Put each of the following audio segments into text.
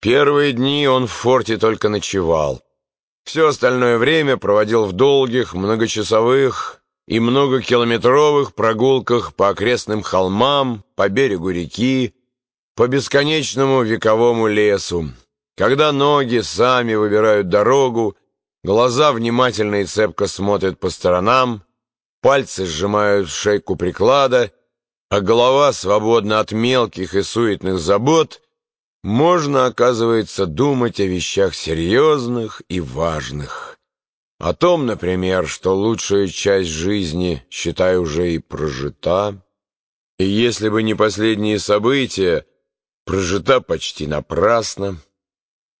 Первые дни он в форте только ночевал. Все остальное время проводил в долгих, многочасовых и многокилометровых прогулках по окрестным холмам, по берегу реки, по бесконечному вековому лесу. Когда ноги сами выбирают дорогу, глаза внимательно и цепко смотрят по сторонам, пальцы сжимают шейку приклада, а голова свободна от мелких и суетных забот — можно, оказывается, думать о вещах серьезных и важных. О том, например, что лучшая часть жизни, считай, уже и прожита. И если бы не последние события, прожита почти напрасно.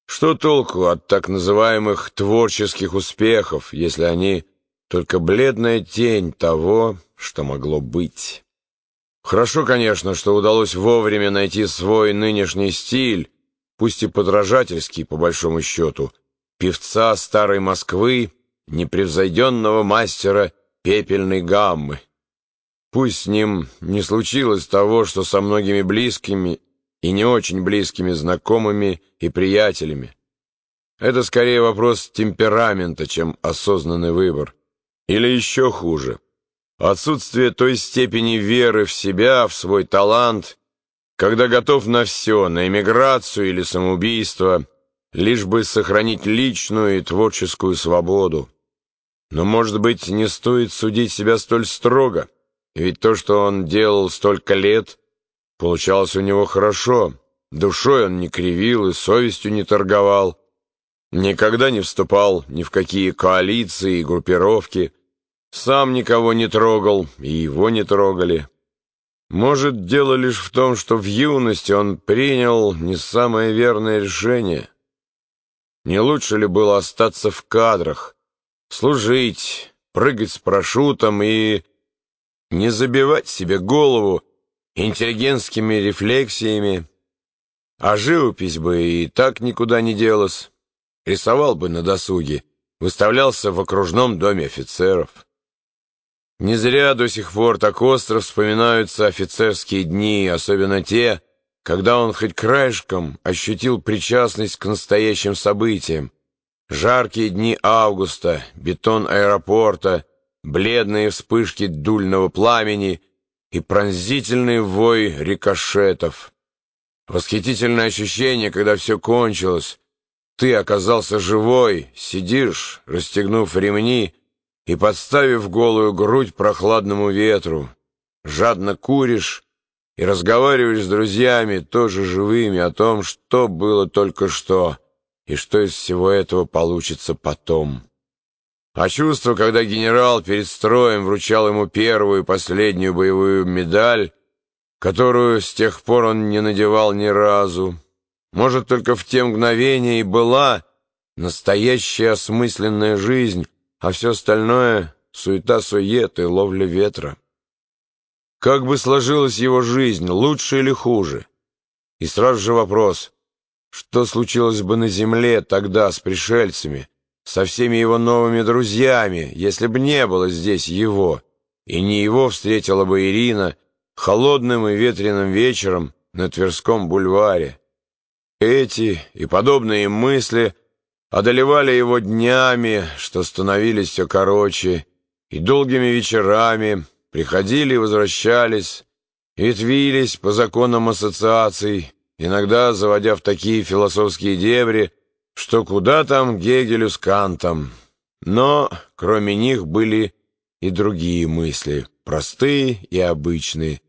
Что толку от так называемых творческих успехов, если они только бледная тень того, что могло быть? Хорошо, конечно, что удалось вовремя найти свой нынешний стиль, пусть и подражательский, по большому счету, певца старой Москвы, непревзойденного мастера пепельной гаммы. Пусть с ним не случилось того, что со многими близкими и не очень близкими знакомыми и приятелями. Это скорее вопрос темперамента, чем осознанный выбор. Или еще хуже — Отсутствие той степени веры в себя, в свой талант, когда готов на все, на эмиграцию или самоубийство, лишь бы сохранить личную и творческую свободу. Но, может быть, не стоит судить себя столь строго, ведь то, что он делал столько лет, получалось у него хорошо. Душой он не кривил и совестью не торговал, никогда не вступал ни в какие коалиции и группировки, сам никого не трогал, и его не трогали. Может, дело лишь в том, что в юности он принял не самое верное решение. Не лучше ли было остаться в кадрах, служить, прыгать с парашютом и не забивать себе голову интеллигентскими рефлексиями, а живопись бы и так никуда не делась, рисовал бы на досуге, выставлялся в окружном доме офицеров. Не зря до сих пор так остро вспоминаются офицерские дни, особенно те, когда он хоть краешком ощутил причастность к настоящим событиям. Жаркие дни августа, бетон аэропорта, бледные вспышки дульного пламени и пронзительный вой рикошетов. Восхитительное ощущение, когда все кончилось. Ты оказался живой, сидишь, расстегнув ремни, и, подставив голую грудь прохладному ветру, жадно куришь и разговариваешь с друзьями, тоже живыми, о том, что было только что и что из всего этого получится потом. А чувство, когда генерал перед строем вручал ему первую и последнюю боевую медаль, которую с тех пор он не надевал ни разу, может, только в те мгновения и была настоящая осмысленная жизнь, а все остальное — суета-сует и ловля ветра. Как бы сложилась его жизнь, лучше или хуже? И сразу же вопрос, что случилось бы на земле тогда с пришельцами, со всеми его новыми друзьями, если бы не было здесь его, и не его встретила бы Ирина холодным и ветреным вечером на Тверском бульваре. Эти и подобные мысли — одолевали его днями, что становились все короче, и долгими вечерами приходили и возвращались, ветвились по законам ассоциаций, иногда заводя в такие философские дебри, что куда там Гегелю с Кантом. Но кроме них были и другие мысли, простые и обычные,